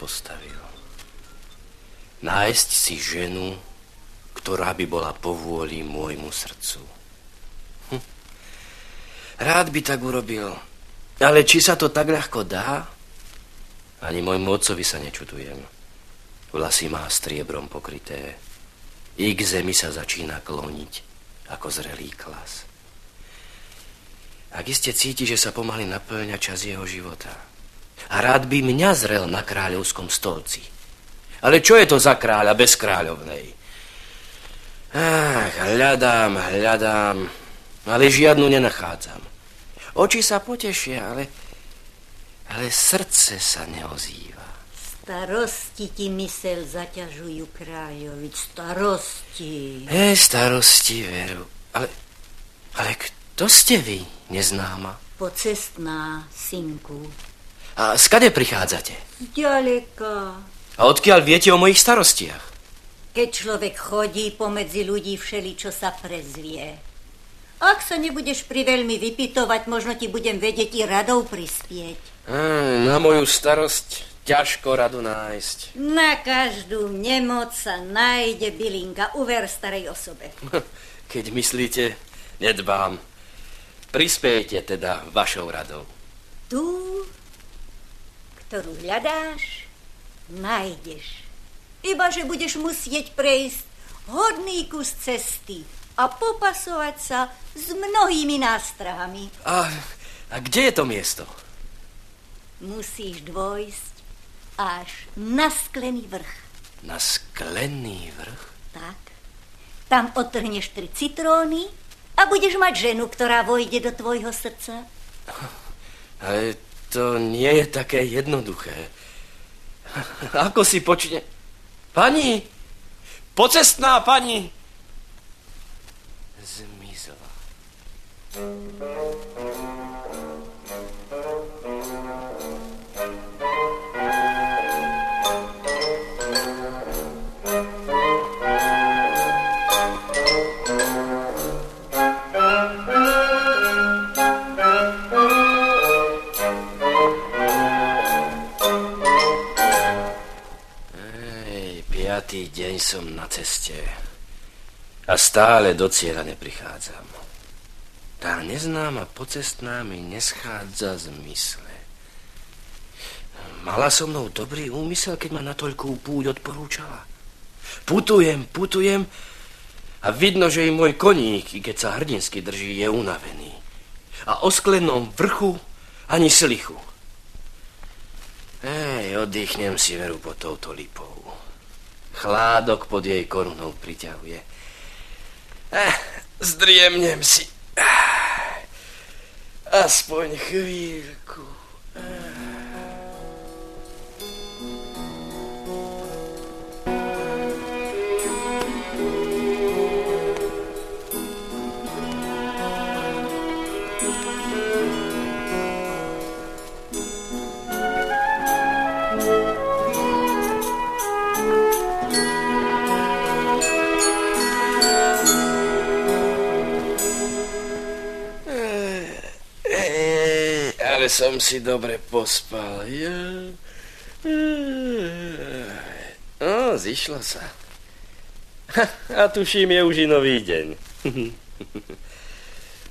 postavil. Nájsť si ženu, ktorá by bola povôli môjmu srdcu. Hm. Rád by tak urobil, ale či sa to tak ľahko dá? Ani môjmu otcovi sa nečudujem. Vlasy má striebrom pokryté. I k zemi sa začína kloniť, ako zrelý klas. Ak iste cíti, že sa pomaly naplňa čas jeho života. A rád by mňa zrel na kráľovskom stolci. Ale čo je to za kráľa bez kráľovnej? Ach, hľadám, hľadám, ale žiadnu nenachádzam. Oči sa potešia, ale, ale srdce sa neozýva. Starosti ti mysel zaťažujú kráľovič, starosti. Hej, starosti, veru. Ale, ale kto ste vy, neznáma? Pocestná, synku. A skade prichádzate? Ďaleka. A odkiaľ viete o mojich starostiach? Keď človek chodí pomedzi ľudí všeli, čo sa prezvie. Ak sa nebudeš priveľmi vypitovať, možno ti budem vedieť i radou prispieť. Hmm, na moju starosť ťažko radu nájsť. Na každú nemoc sa nájde bylinka, uver starej osobe. Keď myslíte, nedbám. Prispiejte teda vašou radou. Tu, ktorú hľadáš, nájdeš. Iba, že budeš musieť prejsť hodný kus cesty a popasovať sa s mnohými nástrahami. A, a kde je to miesto? Musíš dvojsť až na sklený vrch. Na sklený vrch? Tak. Tam odtrhneš tri citróny a budeš mať ženu, ktorá vojde do tvojho srdca. Ale to nie je také jednoduché. Ako si počne... Pani! Pocestná pani! Piatý deň som na ceste a stále do cieľa neprichádzam. Tá neznáma pocestná mi neschádza z mysle. Mala so mnou dobrý úmysel, keď ma na toľkú púť odporúčala. Putujem, putujem a vidno, že i môj koník, i keď sa hrdinsky drží, je unavený. A o sklenom vrchu ani slichu. Ej, oddychnem si veru pod touto lipou. Chládok pod jej korunou priťahuje. Eh, zdriemnem si. Aspoň chvíľku. Som si dobre pospal. Ja. No, zišlo sa. A tuším, je už i nový deň.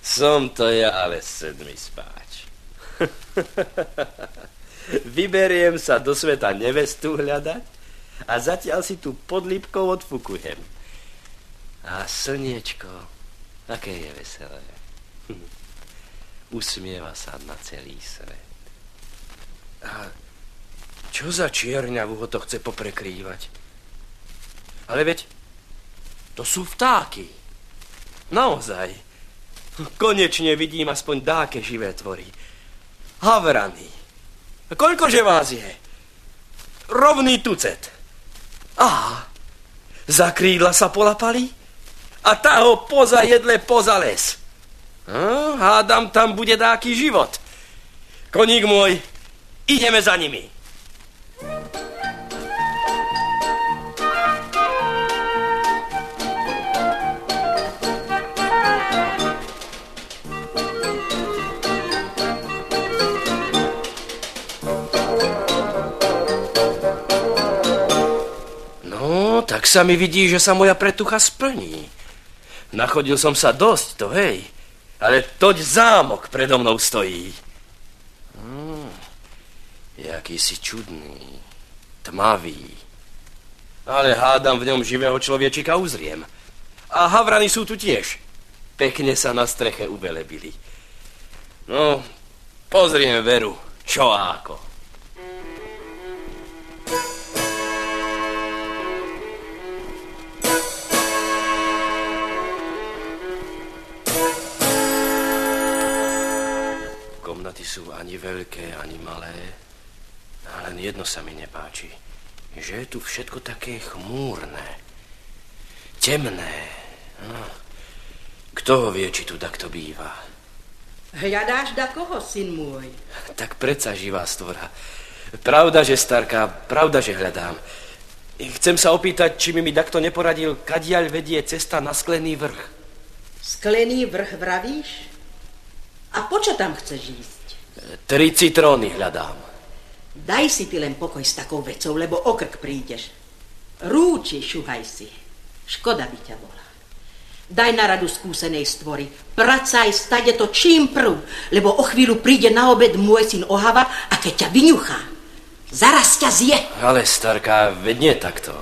Som to ja, ale sedmi spáč. Vyberiem sa do sveta nevestu hľadať a zatiaľ si tu pod lípkou odfukujem. A slniečko, aké je veselé. Usmieva sa na celý svet. A čo za čierňavu ho to chce poprekrývať? Ale veď, to sú vtáky. Naozaj. Konečne vidím aspoň dáke živé tvory. Havrany. Koľkože vás je? Rovný tucet. Á, za krídla sa polapali a tá ho poza jedle poza les. No, hádam, tam bude dáký život. Koník môj, ideme za nimi. No, tak sa mi vidí, že sa moja pretucha splní. Nachodil som sa dosť, to hej ale toť zámok predo mnou stojí. Hmm, jaký si čudný, tmavý. Ale hádam v ňom živého človečika uzriem. A havrany sú tu tiež. Pekne sa na streche uvelebili. No, pozriem Veru, čo ako. Komnaty sú ani veľké, ani malé. A len jedno sa mi nepáči. Že je tu všetko také chmúrne. Temné. No. Kto ho vie, či tu takto býva? Hľadáš da koho, syn môj? Tak predsa živá stvora. Pravda, že starka, pravda, že hľadám. Chcem sa opýtať, či mi mi takto neporadil, kadiaľ vedie cesta na sklený vrch. Sklený vrch vravíš? A po čo tam chceš ísť? Tri citróny hľadám. Daj si ty len pokoj s takou vecou, lebo okrk prídeš. Rúči, šuhaj si. Škoda by ťa bola. Daj na radu skúsenej stvory. Pracaj stade to čím prv, lebo o chvíľu príde na obed môj syn Ohava a keď ťa vyňuchá, zaraz ťa zje. Ale starka, veď nie takto.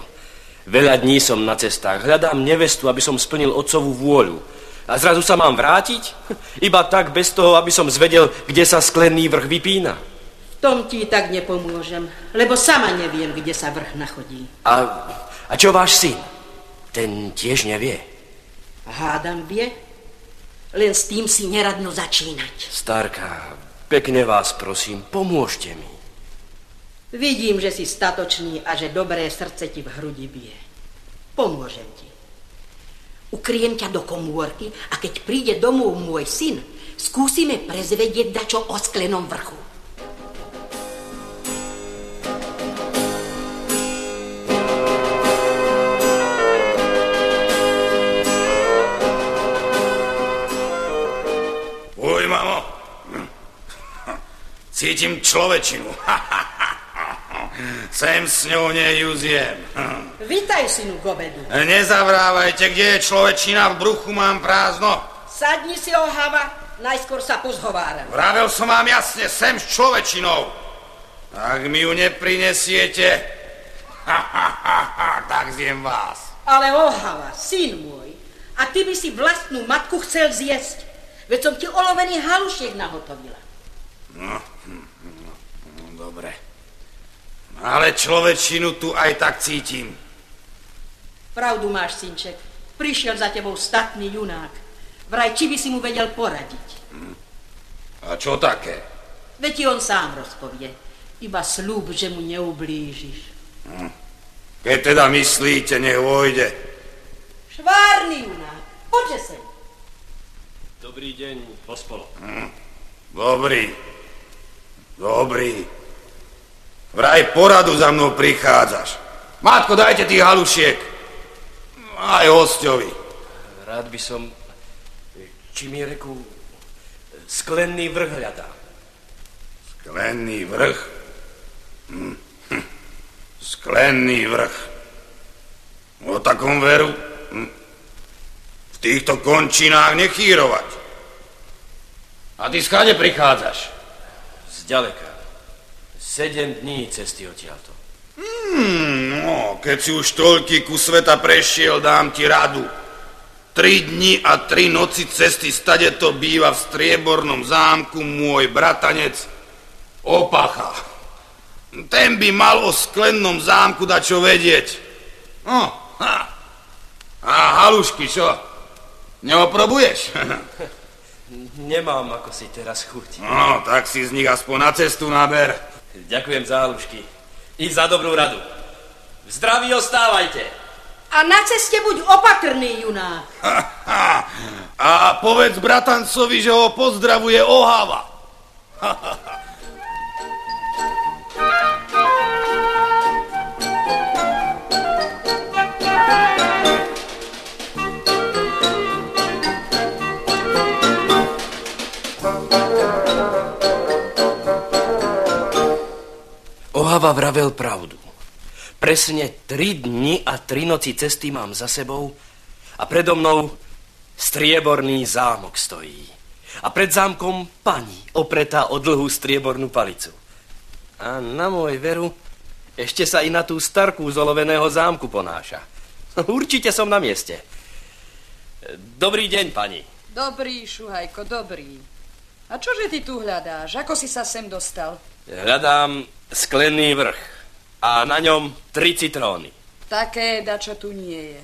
Veľa dní som na cestách, hľadám nevestu, aby som splnil otcovú vôľu. A zrazu sa mám vrátiť? Iba tak, bez toho, aby som zvedel, kde sa sklený vrch vypína. V tom ti tak nepomôžem, lebo sama neviem, kde sa vrch nachodí. A, a čo váš syn? Ten tiež nevie. Hádam vie, len s tým si neradno začínať. Starka, pekne vás prosím, pomôžte mi. Vidím, že si statočný a že dobré srdce ti v hrudi bije. Pomôžem ti. Ukriem ťa do komórky a keď príde domov môj syn, skúsime prezvedieť dačo o sklenom vrchu. Uj, mamo. Cítim človečinu. Sem s ňou neju zjem. Vítaj, synu, k obedu. Nezavrávajte, kde je človečina, v bruchu mám prázdno. Sadni si, ohava, najskôr sa pozhováram. Vravel som vám jasne, sem s človečinou. Ak mi ju neprinesiete, tak zjem vás. Ale ohava, syn môj, a ty by si vlastnú matku chcel zjesť. Veď som ti olovený halušiek nahotovila. No, no, no, dobre. Ale človečinu tu aj tak cítim. Pravdu máš, synček. Prišiel za tebou statný junák. Vraj, či by si mu vedel poradiť. A čo také? Veď ti on sám rozpovie. Iba slúb, že mu neublížiš. Keď teda myslíte, nech vojde. Švárny junák, poďte sem. Dobrý deň, pospolo. Dobrý. Dobrý. Vraj poradu za mnou prichádzaš. Matko, dajte tých halušiek. Aj hostovi. Rád by som, či mi reku, sklenný vrch hľadá. Sklenný vrch. Hm. hm. Sklenný vrch. O takom veru hm. v týchto končinách nechýrovať. A ty skade prichádzaš? Zďaleka. Sedem dní cesty odtiaľto. Hmm, no, keď si už toľký ku sveta prešiel, dám ti radu. Tri dni a tri noci cesty stade to býva v striebornom zámku môj bratanec Opacha. Ten by mal o sklennom zámku dať čo vedieť. No, ha. A halušky, čo? Neoprobuješ? Nemám ako si teraz chuť. No, tak si z nich aspoň na cestu naber. Ďakujem za halušky. I za dobrú radu. V zdraví ostávajte. A na ceste buď opatrný, junák. A povedz bratancovi, že ho pozdravuje Ohava. Ohava vravel pravdu. Presne tri dni a tri noci cesty mám za sebou a predo mnou strieborný zámok stojí. A pred zámkom pani, opretá o dlhú striebornú palicu. A na môj veru, ešte sa i na tú starku z oloveného zámku ponáša. Určite som na mieste. Dobrý deň, pani. Dobrý, Šuhajko, dobrý. A čože ty tu hľadáš? Ako si sa sem dostal? Hľadám sklený vrch a na ňom tri citróny. Také dačo tu nie je.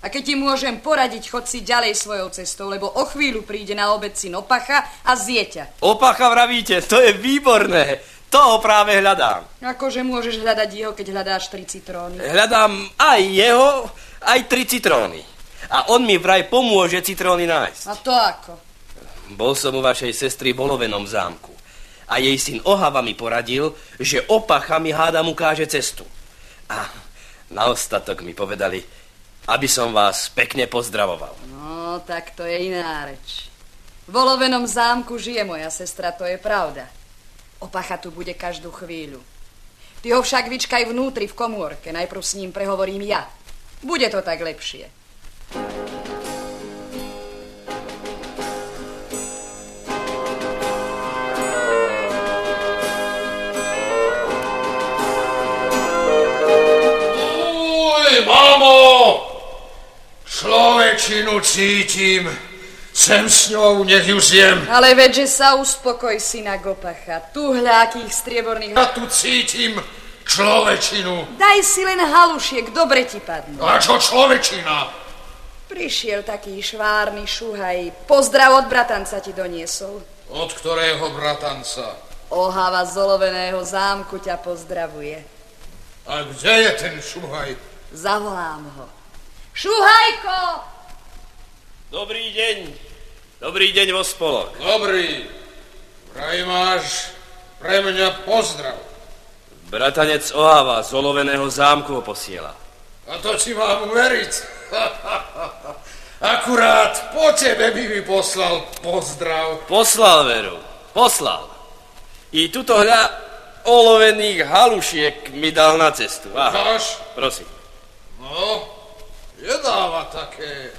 A keď ti môžem poradiť, chod si ďalej svojou cestou, lebo o chvíľu príde na obed syn opacha a zjeťa. Opacha vravíte, to je výborné. Toho práve hľadám. Akože môžeš hľadať jeho, keď hľadáš tri citróny? Hľadám aj jeho, aj tri citróny. A on mi vraj pomôže citróny nájsť. A to ako? Bol som u vašej sestry v Olovenom zámku. A jej syn Ohava mi poradil, že opacha mi hádam ukáže cestu. A na ostatok mi povedali, aby som vás pekne pozdravoval. No, tak to je iná reč. V Olovenom zámku žije moja sestra, to je pravda. Opacha tu bude každú chvíľu. Ty ho však vyčkaj vnútri v komórke, najprv s ním prehovorím ja. Bude to tak lepšie. Mamo! Človečinu cítim. Sem s ňou, nech ju zjem. Ale veď, že sa uspokoj, syna Gopacha. Tu hľakých strieborných... Ja tu cítim človečinu. Daj si len halušiek, dobre ti padnú. A čo človečina? Prišiel taký švárny šuhaj. Pozdrav od bratanca ti doniesol. Od ktorého bratanca? Ohava z oloveného zámku ťa pozdravuje. A kde je ten šuhaj? Zavolám ho. Šuhajko! Dobrý deň. Dobrý deň vo spolok. Dobrý. Vraj máš pre mňa pozdrav. Bratanec Ohava z oloveného zámku ho posiela. A to si mám uveriť. Akurát po tebe by mi poslal pozdrav. Poslal veru, poslal. I tuto hľa olovených halušiek mi dal na cestu. Aha, Dáš? prosím. No, jedáva také.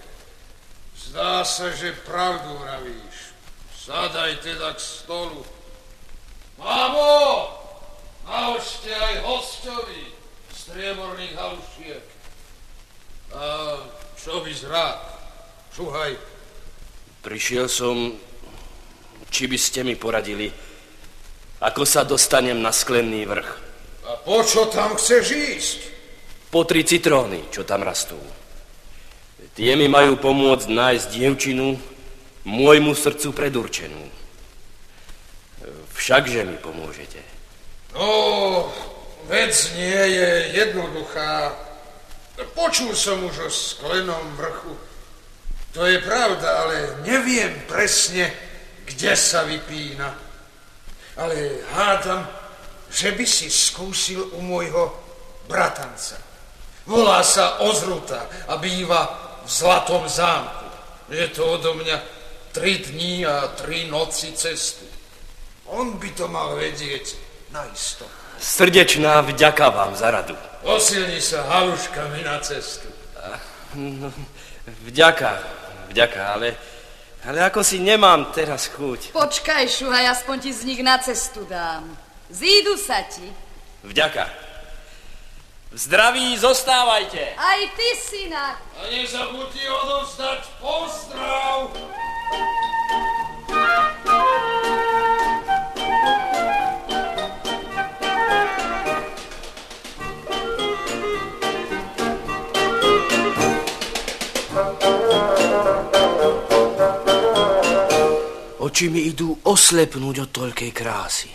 Zdá sa, že pravdu vravíš. Sadaj teda k stolu. Mamo, nahoďte aj hostovi strieborných halušiek. A čo bys rád? Šuhaj. Prišiel som, či by ste mi poradili, ako sa dostanem na sklenný vrch. A po čo tam chceš ísť? Po tri citróny, čo tam rastú. Tie mi majú pomôcť nájsť dievčinu, môjmu srdcu predurčenú. Všakže mi pomôžete. No, vec nie je jednoduchá. Počul som už o sklenom vrchu. To je pravda, ale neviem presne, kde sa vypína. Ale hádam, že by si skúsil u môjho bratanca. Volá sa Ozruta a býva v Zlatom zámku. Je to odo mňa tri dní a tri noci cestu. On by to mal vedieť naisto. Srdečná vďaka vám za radu. Posilni sa haluškami na cestu. Vďaka, vďaka, ale, ale ako si nemám teraz chuť. Počkaj, šuhaj, aspoň ti z nich na cestu dám. Zídu sa ti. Vďaka. V zdraví zostávajte. Aj ty, syna. A nezabudni odovzdať pozdrav. Oči mi idú oslepnúť od toľkej krásy,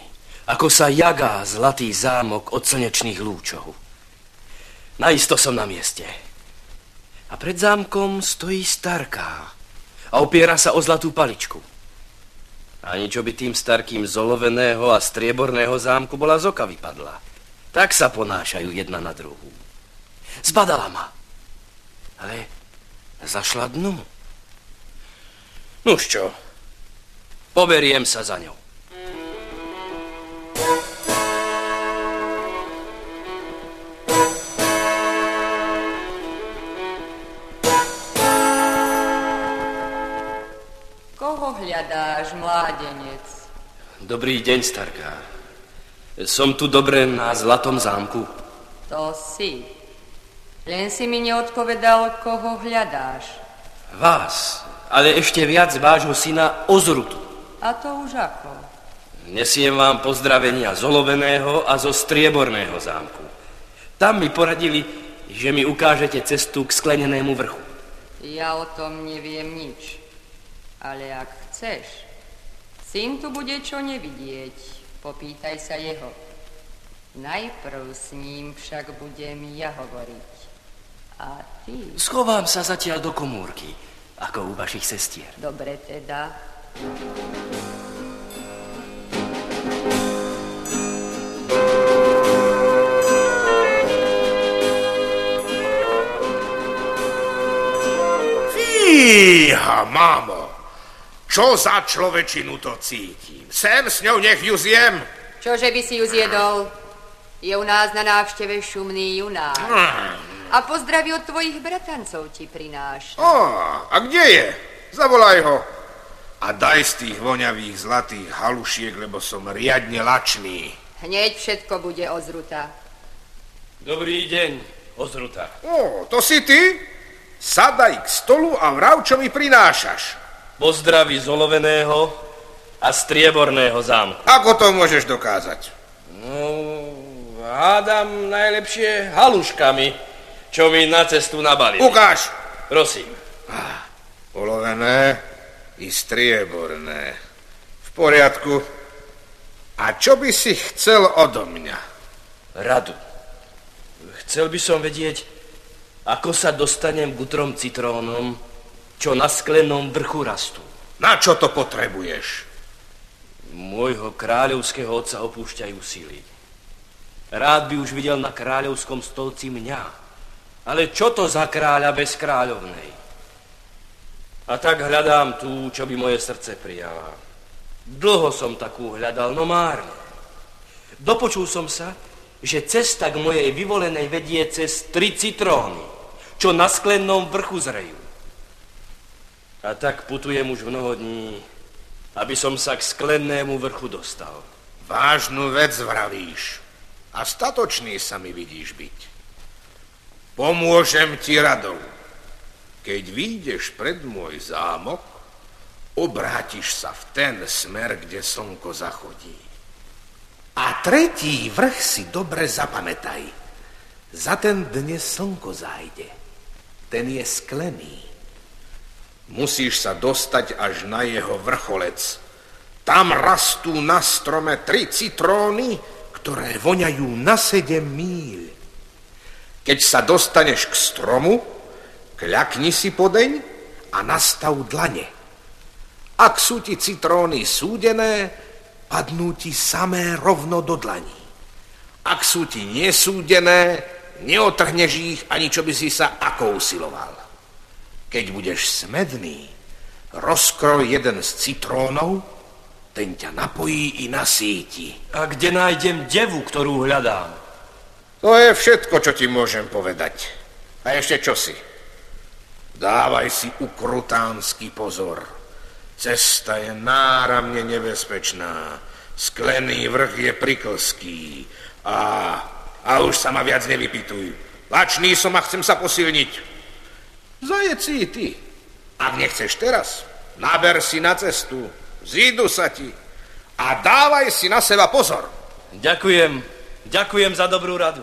ako sa jagá zlatý zámok od slnečných lúčov. Naisto som na mieste. A pred zámkom stojí starká a opiera sa o zlatú paličku. Ani čo by tým starkým z oloveného a strieborného zámku bola z oka vypadla. Tak sa ponášajú jedna na druhú. Zbadala ma. Ale zašla dnu. Nuž čo, poberiem sa za ňou. Hľadáš, mládenec? Dobrý deň, starka. Som tu dobre na Zlatom zámku. To si. Len si mi neodpovedal, koho hľadáš. Vás, ale ešte viac vášho syna Ozrutu. A to už ako? Nesiem vám pozdravenia z Oloveného a zo Strieborného zámku. Tam mi poradili, že mi ukážete cestu k sklenenému vrchu. Ja o tom neviem nič. Ale ak chceš, syn tu bude čo nevidieť. Popýtaj sa jeho. Najprv s ním však budem ja hovoriť. A ty... Schovám sa zatiaľ do komórky, ako u vašich sestier. Dobre teda. Fíha, mamo, čo za človečinu to cítim? Sem s ňou nech ju zjem. Čože by si ju zjedol? Je u nás na návšteve šumný junák. A pozdravy od tvojich bratancov ti prináša. Ó, a kde je? Zavolaj ho. A daj z tých voňavých zlatých halušiek, lebo som riadne lačný. Hneď všetko bude ozruta. Dobrý deň, Ozruta. Ó, to si ty? Sadaj k stolu a vrav, čo mi prinášaš. Pozdraví z Oloveného a Strieborného zámku. Ako to môžeš dokázať? No, hádam najlepšie haluškami, čo mi na cestu nabalili. Ukáž. Prosím. Olovené i strieborné. V poriadku. A čo by si chcel odo mňa? Radu. Chcel by som vedieť, ako sa dostanem k utrom citrónom, čo na sklenom vrchu rastú. Na čo to potrebuješ? Môjho kráľovského otca opúšťajú síly. Rád by už videl na kráľovskom stolci mňa. Ale čo to za kráľa bez kráľovnej? A tak hľadám tú, čo by moje srdce prijala. Dlho som takú hľadal, no márne. Dopočul som sa, že cesta k mojej vyvolenej vedie cez tri citróny, čo na sklennom vrchu zrejú. A tak putujem už mnoho dní, aby som sa k sklennému vrchu dostal. Vážnu vec vravíš. A statočný sa mi vidíš byť. Pomôžem ti radou. Keď vyjdeš pred môj zámok, obrátiš sa v ten smer, kde slnko zachodí. A tretí vrch si dobre zapamätaj. Za ten dnes slnko zájde. Ten je sklený. Musíš sa dostať až na jeho vrcholec. Tam rastú na strome tri citróny, ktoré voňajú na sedem míľ. Keď sa dostaneš k stromu, kľakni si podeň a nastav dlane. Ak sú ti citróny súdené, padnú ti samé rovno do dlaní. Ak sú ti nesúdené, neotrhneš ich ani čo by si sa ako usiloval. Keď budeš smedný, rozkroj jeden z citrónov, ten ťa napojí i nasíti. A kde nájdem devu, ktorú hľadám? To je všetko, čo ti môžem povedať. A ešte čosi. Dávaj si ukrutánsky pozor. Cesta je náramne nebezpečná. Sklený vrch je priklský. A, a už sa ma viac nevypituj. Lačný som a chcem sa posilniť. Zajed si ty. Ak nechceš teraz, naber si na cestu. Zídu sa ti. A dávaj si na seba pozor. Ďakujem, ďakujem za dobrú radu.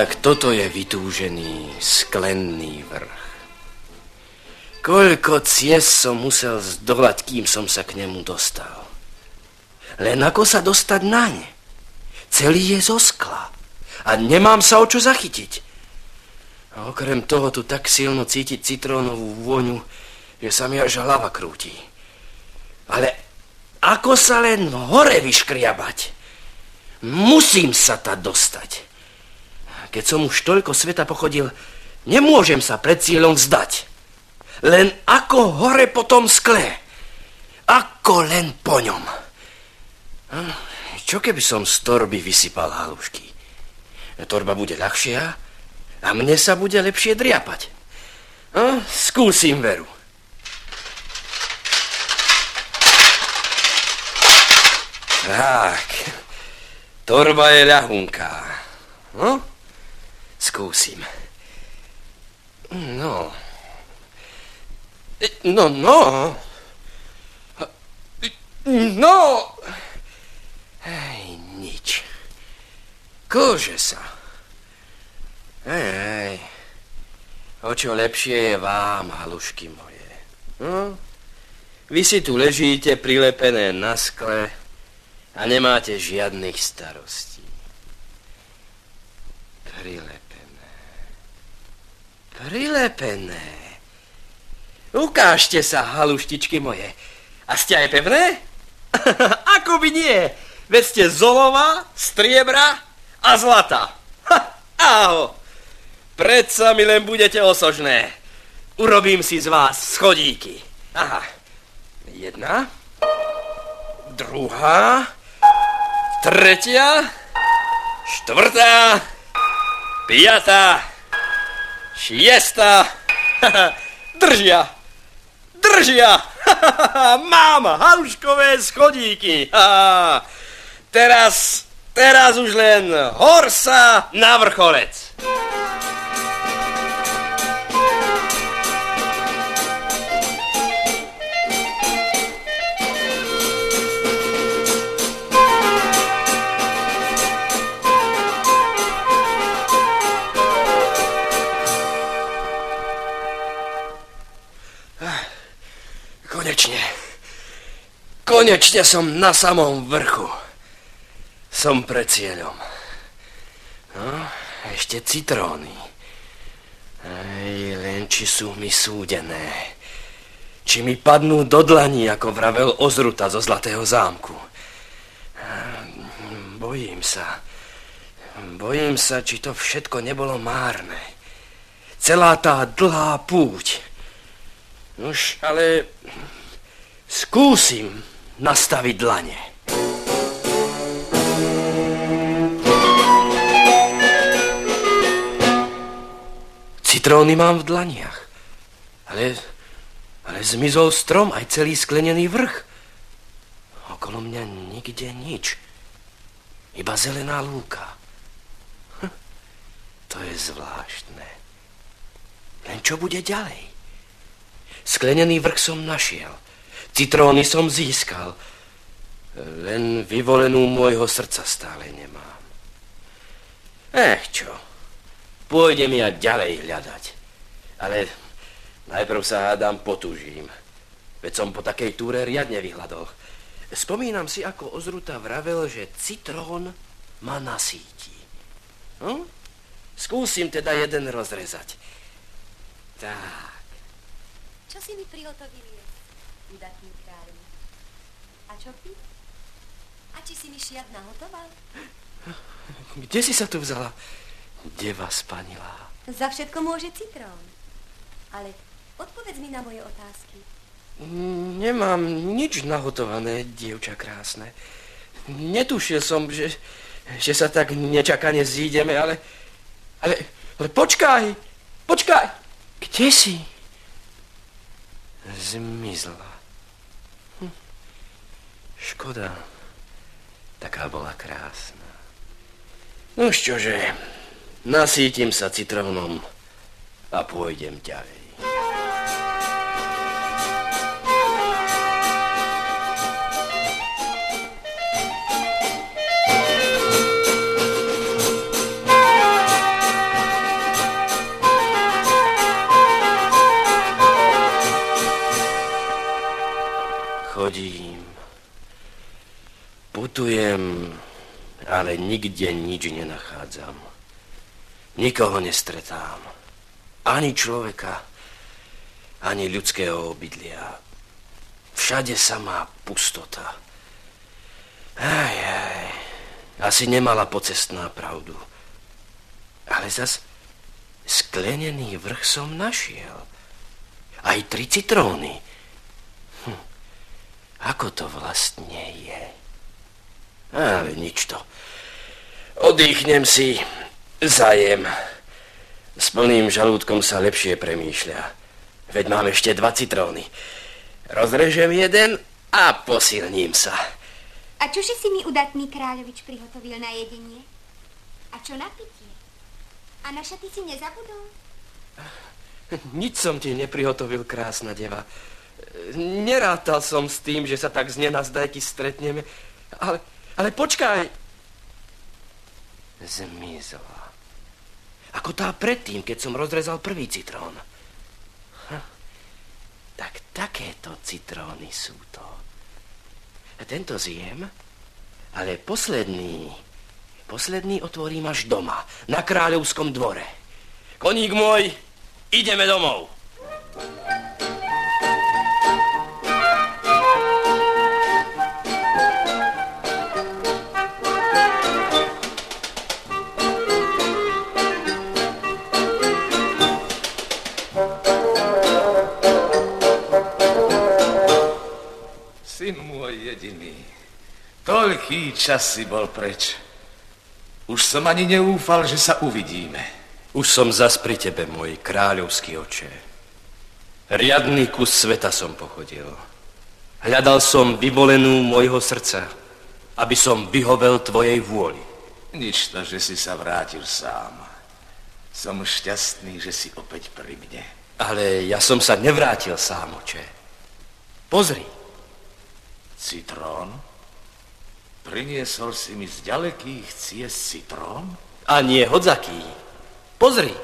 Tak toto je vytúžený sklenný vrch. Koľko ciest som musel zdolať, kým som sa k nemu dostal. Len ako sa dostať naň? Celý je zo skla a nemám sa o čo zachytiť. A okrem toho tu tak silno cítiť citrónovú vôňu, že sa mi až hlava krúti. Ale ako sa len hore vyškriabať? Musím sa ta dostať. Keď som už toľko sveta pochodil, nemôžem sa pred cieľom vzdať. len ako hore po tom skle. Ako len po ňom. Hm, čo keby som z torby vysypal halušky? Torba bude ľahšia a mne sa bude lepšie driapať. No, skúsim veru. Tak, torba je ľahunká. No, skúsim. No. No, no. No. Hej, nič. Kože sa. Hej, hej. O čo lepšie je vám, halušky moje. No, vy si tu ležíte prilepené na skle a nemáte žiadnych starostí. Prilepené. Prilepené. Ukážte sa, haluštičky moje. A ste aj pevné? Ako by nie. Veď ste zolova, striebra a zlata. Ha, aho. Predsa mi len budete osožné. Urobím si z vás schodíky. Aha. Jedna. Druhá. Tretia. Štvrtá. Piatá. Šiestá. Držia. Držia. Mám haluškové schodíky. Teraz, teraz už len horsa na vrcholec. Konečne som na samom vrchu. Som pred cieľom. No, ešte citróny. Aj len či sú mi súdené. Či mi padnú do dlaní, ako vravel Ozruta zo Zlatého zámku. Bojím sa. Bojím sa, či to všetko nebolo márne. Celá tá dlhá púť Už, ale skúsim nastaviť dlane. Citróny mám v dlaniach, ale, ale zmizol strom aj celý sklenený vrch. Okolo mňa nikde nič, iba zelená lúka. Hm, to je zvláštne. Len čo bude ďalej? Sklenený vrch som našiel. Citróny som získal. Len vyvolenú môjho srdca stále nemám. Eh, čo? Pôjdem ja ďalej hľadať. Ale najprv sa hádam potúžim. Veď som po takej túre riadne vyhľadol. Spomínam si, ako Ozruta vravel, že citrón ma nasíti. Hm? Skúsim teda jeden rozrezať. Tak. Čo si mi prihotovili udatný kráľ? A čo ty? A či si mi šiat nahotoval? Kde si sa tu vzala, deva spanilá? Za všetko môže citrón. Ale odpovedz mi na moje otázky. Nemám nič nahotované, dievča krásne. Netušil som, že, že sa tak nečakane zídeme, ale, ale, ale počkaj, počkaj. Kde si? zmizla. Škoda, taká bola krásna. No čože, nasítim sa citrónom a pôjdem ďalej. Putujem, ale nikde nič nenachádzam. Nikoho nestretám. Ani človeka, ani ľudského obydlia. Všade samá pustota. Aj, aj, asi nemala pocestná pravdu. Ale zas sklenený vrch som našiel. Aj tri citróny. Hm. Ako to vlastne je? Ale nič to. Oddychnem si, zajem. S plným žalúdkom sa lepšie premýšľa. Veď mám ešte dva citróny. Rozrežem jeden a posilním sa. A čože si mi udatný kráľovič prihotovil na jedenie? A čo na pitie? A na šaty si nezabudol? Nič som ti neprihotovil, krásna deva. Nerátal som s tým, že sa tak z nenazdajky stretneme, ale, ale počkaj. Zmizla. Ako tá predtým, keď som rozrezal prvý citrón. Hm. Tak takéto citróny sú to. Tento zjem, ale posledný, posledný otvorím až doma, na kráľovskom dvore. Koník môj, ideme domov. Toľký čas si bol preč. Už som ani neúfal, že sa uvidíme. Už som zas pri tebe, môj kráľovský oče. Riadný kus sveta som pochodil. Hľadal som vyvolenú môjho srdca, aby som vyhovel tvojej vôli. Nič to, že si sa vrátil sám. Som šťastný, že si opäť pri mne. Ale ja som sa nevrátil sám, oče. Pozri. Citrón? Priniesol si mi z ďalekých ciest citrón? A nie hodzaký. Pozri.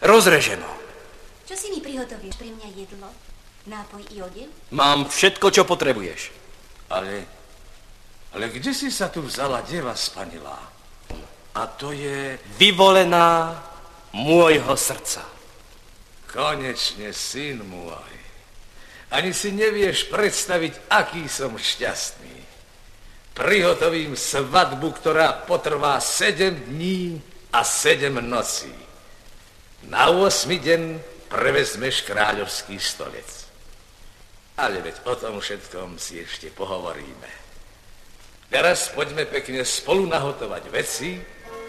Rozrežem ho. Čo si mi prihotovíš pri mňa jedlo, nápoj i odev? Mám všetko, čo potrebuješ. Ale, ale kde si sa tu vzala deva spanilá? A to je... Vyvolená môjho srdca. Konečne, syn môj. Ani si nevieš predstaviť, aký som šťastný prihotovím svadbu, ktorá potrvá sedem dní a sedem nocí. Na 8 deň prevezmeš kráľovský stolec. Ale veď o tom všetkom si ešte pohovoríme. Teraz poďme pekne spolu nahotovať veci,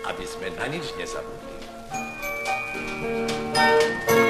aby sme na nič nezabudli. thank you